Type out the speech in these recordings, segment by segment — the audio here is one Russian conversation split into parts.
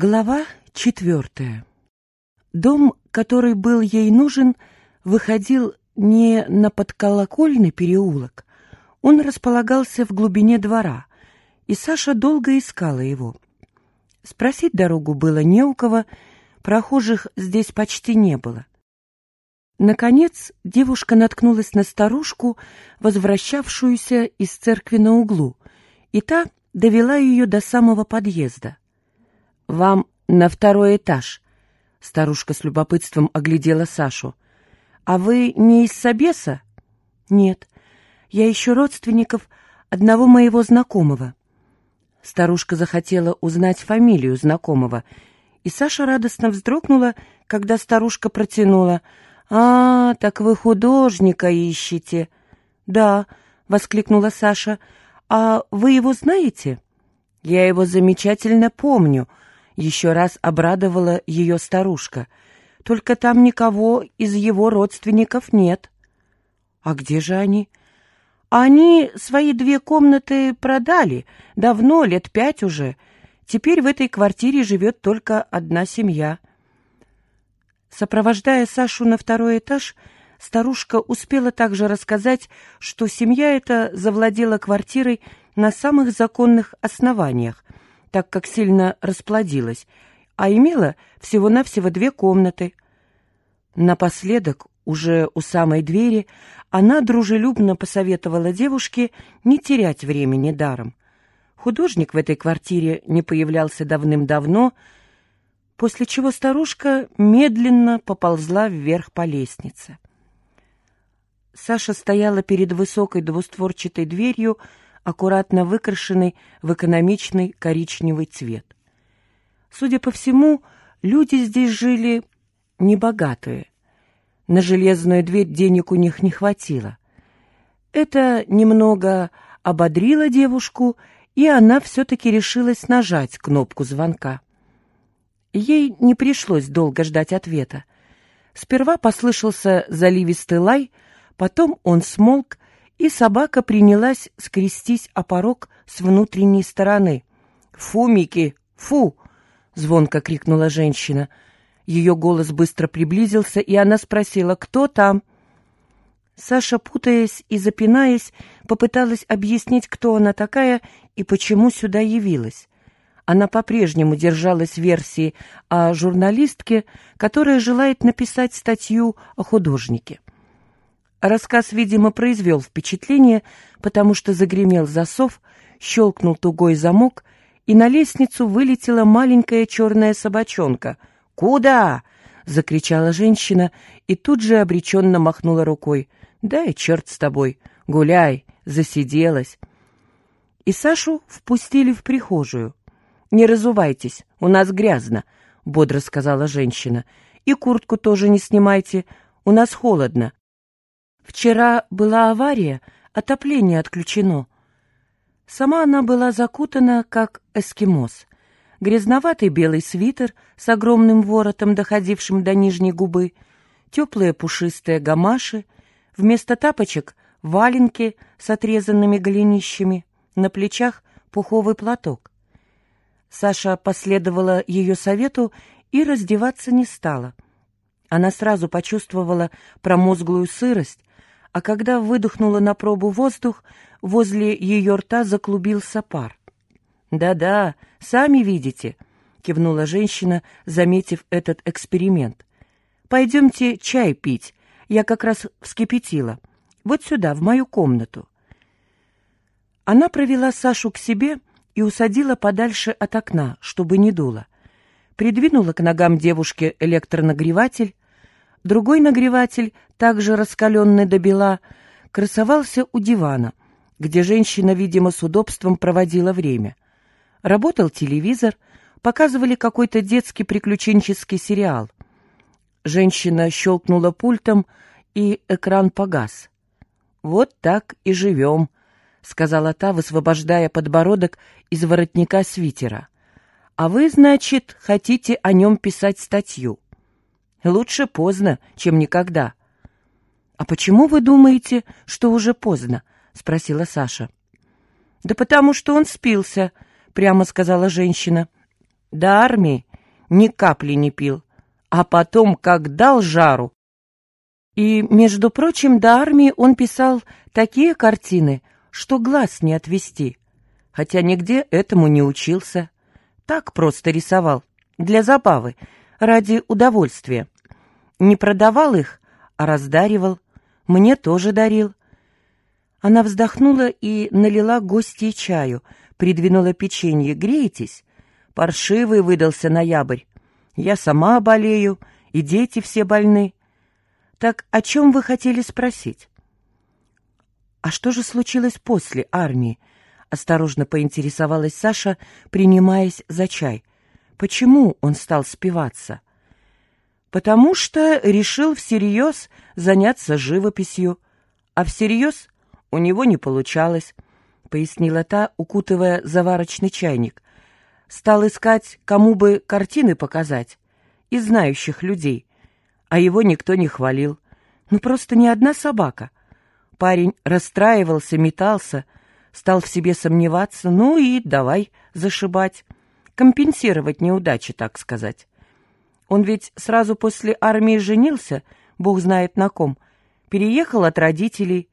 Глава четвертая. Дом, который был ей нужен, выходил не на подколокольный переулок. Он располагался в глубине двора, и Саша долго искала его. Спросить дорогу было не у кого, прохожих здесь почти не было. Наконец девушка наткнулась на старушку, возвращавшуюся из церкви на углу, и та довела ее до самого подъезда. «Вам на второй этаж», — старушка с любопытством оглядела Сашу. «А вы не из Собеса?» «Нет, я ищу родственников одного моего знакомого». Старушка захотела узнать фамилию знакомого, и Саша радостно вздрогнула, когда старушка протянула. «А, так вы художника ищете?» «Да», — воскликнула Саша. «А вы его знаете?» «Я его замечательно помню», еще раз обрадовала ее старушка. Только там никого из его родственников нет. А где же они? Они свои две комнаты продали. Давно, лет пять уже. Теперь в этой квартире живет только одна семья. Сопровождая Сашу на второй этаж, старушка успела также рассказать, что семья эта завладела квартирой на самых законных основаниях, так как сильно расплодилась, а имела всего-навсего две комнаты. Напоследок, уже у самой двери, она дружелюбно посоветовала девушке не терять времени даром. Художник в этой квартире не появлялся давным-давно, после чего старушка медленно поползла вверх по лестнице. Саша стояла перед высокой двустворчатой дверью, аккуратно выкрашенный в экономичный коричневый цвет. Судя по всему, люди здесь жили небогатые. На железную дверь денег у них не хватило. Это немного ободрило девушку, и она все-таки решилась нажать кнопку звонка. Ей не пришлось долго ждать ответа. Сперва послышался заливистый лай, потом он смолк, и собака принялась скрестись о порог с внутренней стороны. «Фу, Мики, фу!» — звонко крикнула женщина. Ее голос быстро приблизился, и она спросила, «Кто там?» Саша, путаясь и запинаясь, попыталась объяснить, кто она такая и почему сюда явилась. Она по-прежнему держалась версии о журналистке, которая желает написать статью о художнике. Рассказ, видимо, произвел впечатление, потому что загремел засов, щелкнул тугой замок, и на лестницу вылетела маленькая черная собачонка. «Куда?» — закричала женщина и тут же обреченно махнула рукой. «Дай черт с тобой, гуляй, засиделась». И Сашу впустили в прихожую. «Не разувайтесь, у нас грязно», — бодро сказала женщина. «И куртку тоже не снимайте, у нас холодно. Вчера была авария, отопление отключено. Сама она была закутана, как эскимос. Грязноватый белый свитер с огромным воротом, доходившим до нижней губы, теплые пушистые гамаши, вместо тапочек — валенки с отрезанными голенищами, на плечах — пуховый платок. Саша последовала ее совету и раздеваться не стала. Она сразу почувствовала промозглую сырость, а когда выдохнула на пробу воздух, возле ее рта заклубился пар. «Да-да, сами видите», — кивнула женщина, заметив этот эксперимент. «Пойдемте чай пить, я как раз вскипятила. Вот сюда, в мою комнату». Она провела Сашу к себе и усадила подальше от окна, чтобы не дуло. Придвинула к ногам девушки электронагреватель, Другой нагреватель, также раскаленный до бела, красовался у дивана, где женщина, видимо, с удобством проводила время. Работал телевизор, показывали какой-то детский приключенческий сериал. Женщина щелкнула пультом, и экран погас. «Вот так и живем», — сказала та, высвобождая подбородок из воротника свитера. «А вы, значит, хотите о нем писать статью?» Лучше поздно, чем никогда. «А почему вы думаете, что уже поздно?» — спросила Саша. «Да потому что он спился», — прямо сказала женщина. «До армии ни капли не пил. А потом, как дал жару. И, между прочим, до армии он писал такие картины, что глаз не отвести. Хотя нигде этому не учился. Так просто рисовал, для забавы, ради удовольствия. Не продавал их, а раздаривал. Мне тоже дарил. Она вздохнула и налила гостье чаю, придвинула печенье. «Греетесь?» Паршивый выдался ноябрь. Я сама болею, и дети все больны. Так о чем вы хотели спросить? А что же случилось после армии? Осторожно поинтересовалась Саша, принимаясь за чай. Почему он стал спиваться? Потому что решил всерьез заняться живописью, а всерьез у него не получалось, пояснила та, укутывая заварочный чайник. Стал искать, кому бы картины показать, из знающих людей, а его никто не хвалил. Ну, просто ни одна собака. Парень расстраивался, метался, стал в себе сомневаться, ну и давай зашибать, компенсировать неудачи, так сказать. Он ведь сразу после армии женился, бог знает на ком, переехал от родителей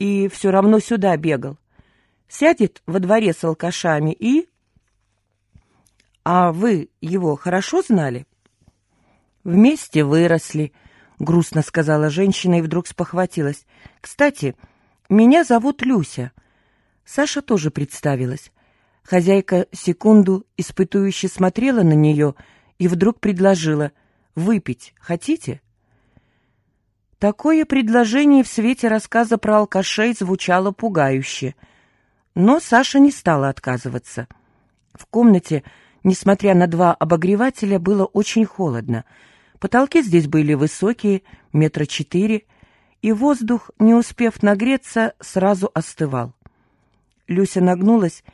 и все равно сюда бегал. Сядет во дворе с алкашами и «А вы его хорошо знали?» «Вместе выросли», — грустно сказала женщина и вдруг спохватилась. «Кстати, меня зовут Люся». Саша тоже представилась. Хозяйка секунду испытующе смотрела на нее и вдруг предложила «Выпить хотите?» Такое предложение в свете рассказа про алкашей звучало пугающе. Но Саша не стала отказываться. В комнате Несмотря на два обогревателя, было очень холодно. Потолки здесь были высокие, метра четыре, и воздух, не успев нагреться, сразу остывал. Люся нагнулась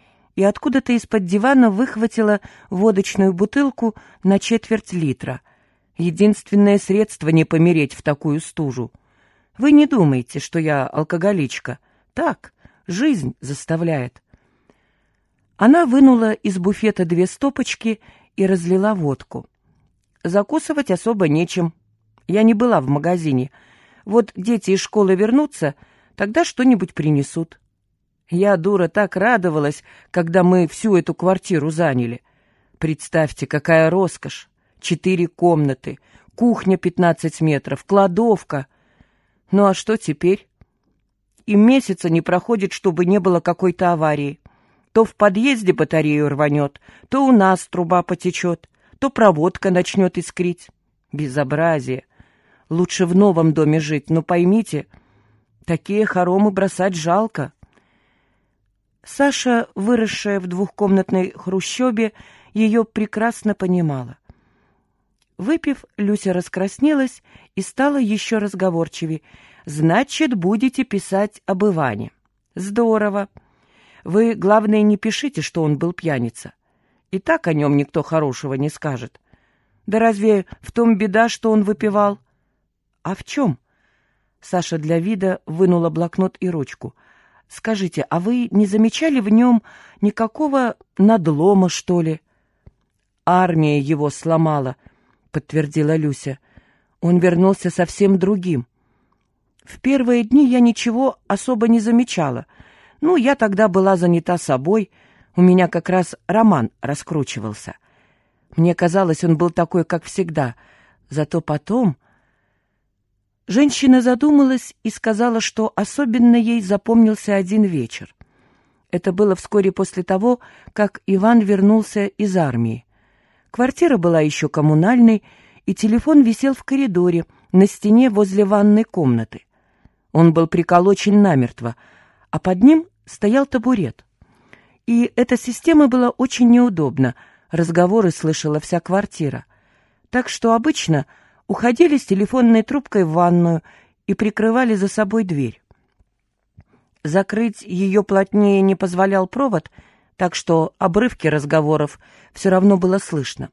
откуда-то из-под дивана выхватила водочную бутылку на четверть литра. Единственное средство не помереть в такую стужу. Вы не думайте, что я алкоголичка. Так, жизнь заставляет. Она вынула из буфета две стопочки и разлила водку. Закусывать особо нечем. Я не была в магазине. Вот дети из школы вернутся, тогда что-нибудь принесут. Я, дура, так радовалась, когда мы всю эту квартиру заняли. Представьте, какая роскошь. Четыре комнаты, кухня пятнадцать метров, кладовка. Ну а что теперь? И месяца не проходит, чтобы не было какой-то аварии. То в подъезде батарею рванет, то у нас труба потечет, то проводка начнет искрить. Безобразие. Лучше в новом доме жить, но поймите, такие хоромы бросать жалко. Саша, выросшая в двухкомнатной хрущебе, ее прекрасно понимала. Выпив, Люся раскраснелась и стала еще разговорчивее. «Значит, будете писать об Иване». «Здорово. Вы, главное, не пишите, что он был пьяница. И так о нем никто хорошего не скажет. Да разве в том беда, что он выпивал? А в чем? Саша для вида вынула блокнот и ручку. Скажите, а вы не замечали в нем никакого надлома, что ли? Армия его сломала, подтвердила Люся. Он вернулся совсем другим. В первые дни я ничего особо не замечала — ну, я тогда была занята собой, у меня как раз роман раскручивался. Мне казалось, он был такой, как всегда. Зато потом... Женщина задумалась и сказала, что особенно ей запомнился один вечер. Это было вскоре после того, как Иван вернулся из армии. Квартира была еще коммунальной, и телефон висел в коридоре, на стене возле ванной комнаты. Он был приколочен намертво — а под ним стоял табурет. И эта система была очень неудобна, разговоры слышала вся квартира. Так что обычно уходили с телефонной трубкой в ванную и прикрывали за собой дверь. Закрыть ее плотнее не позволял провод, так что обрывки разговоров все равно было слышно.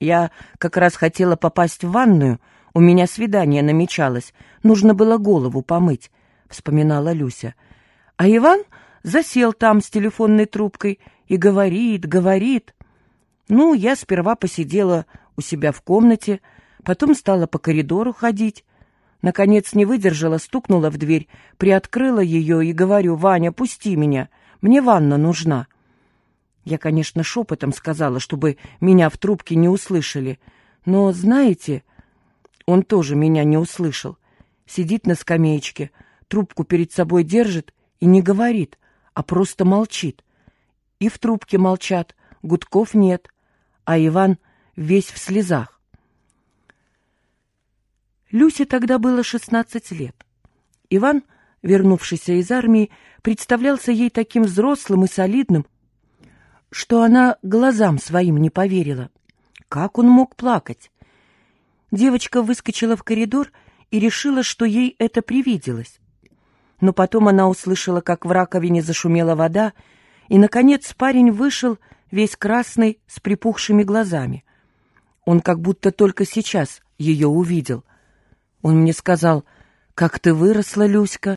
Я как раз хотела попасть в ванную, у меня свидание намечалось, нужно было голову помыть, — вспоминала Люся. А Иван засел там с телефонной трубкой и говорит, говорит. Ну, я сперва посидела у себя в комнате, потом стала по коридору ходить. Наконец не выдержала, стукнула в дверь, приоткрыла ее и говорю, «Ваня, пусти меня, мне ванна нужна». Я, конечно, шепотом сказала, чтобы меня в трубке не услышали. Но, знаете, он тоже меня не услышал. Сидит на скамеечке, трубку перед собой держит и не говорит, а просто молчит. И в трубке молчат, гудков нет, а Иван весь в слезах. Люсе тогда было шестнадцать лет. Иван, вернувшийся из армии, представлялся ей таким взрослым и солидным, что она глазам своим не поверила. Как он мог плакать? Девочка выскочила в коридор и решила, что ей это привиделось. Но потом она услышала, как в раковине зашумела вода, и, наконец, парень вышел, весь красный, с припухшими глазами. Он как будто только сейчас ее увидел. Он мне сказал, «Как ты выросла, Люська!»